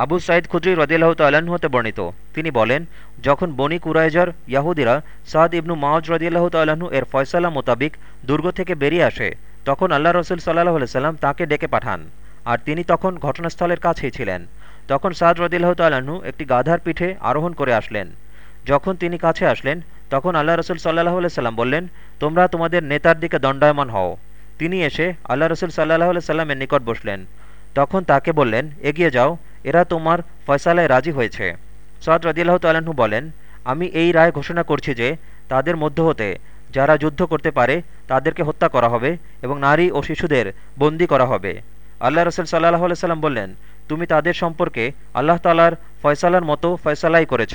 আবু সাইদ খুদ্রি রদিল্লাহ তাল্লাহ্ন হতে বর্ণিত। তিনি বলেন, যখন বনি কুরাইজার ইয়াহুদিরা সাদ ইবনু মাওয়াজ রদিয়াল্লাহ তাল্লাহ্ন এর ফয়সালা মোতাবিক দুর্গ থেকে বেরিয়ে আসে, তখন আল্লাহ রসুল সাল্লাহ সাল্লাম তাকে ডেকে পাঠান, আর তিনি তখন ঘটনাস্থলের কাছেই ছিলেন। তখন সাদ রদিল্লাহ তাল্লাহ্ন একটি গাধার পিঠে আরোহণ করে আসলেন। যখন তিনি কাছে আসলেন, তখন আল্লাহ রসুল সাল্লাহ সাল্লাম বললেন, তোমরা তোমাদের নেতার দিকে দণ্ডায়মান হও। তিনি এসে আল্লাহ রসুল সাল্লাহ সাল্লামের নিকট বসলেন। তখন তাকে বললেন, এগিয়ে যাও এরা তোমার ফয়সালায় রাজি হয়েছে। সাদ রদিল্লাহ তাল্লাহ্ন বলেন, আমি এই রায় ঘোষণা করছি যে, তাদের মধ্য হতে যারা যুদ্ধ করতে পারে, তাদেরকে হত্যা করা হবে এবং নারী ও শিশুদের বন্দী করা হবে। আল্লাহ রসুল সাল্লাহ সাল্লাম বললেন, তুমি তাদের সম্পর্কে আল্লাহ তালার ফয়সালার মতো ফয়সালাই করেছ।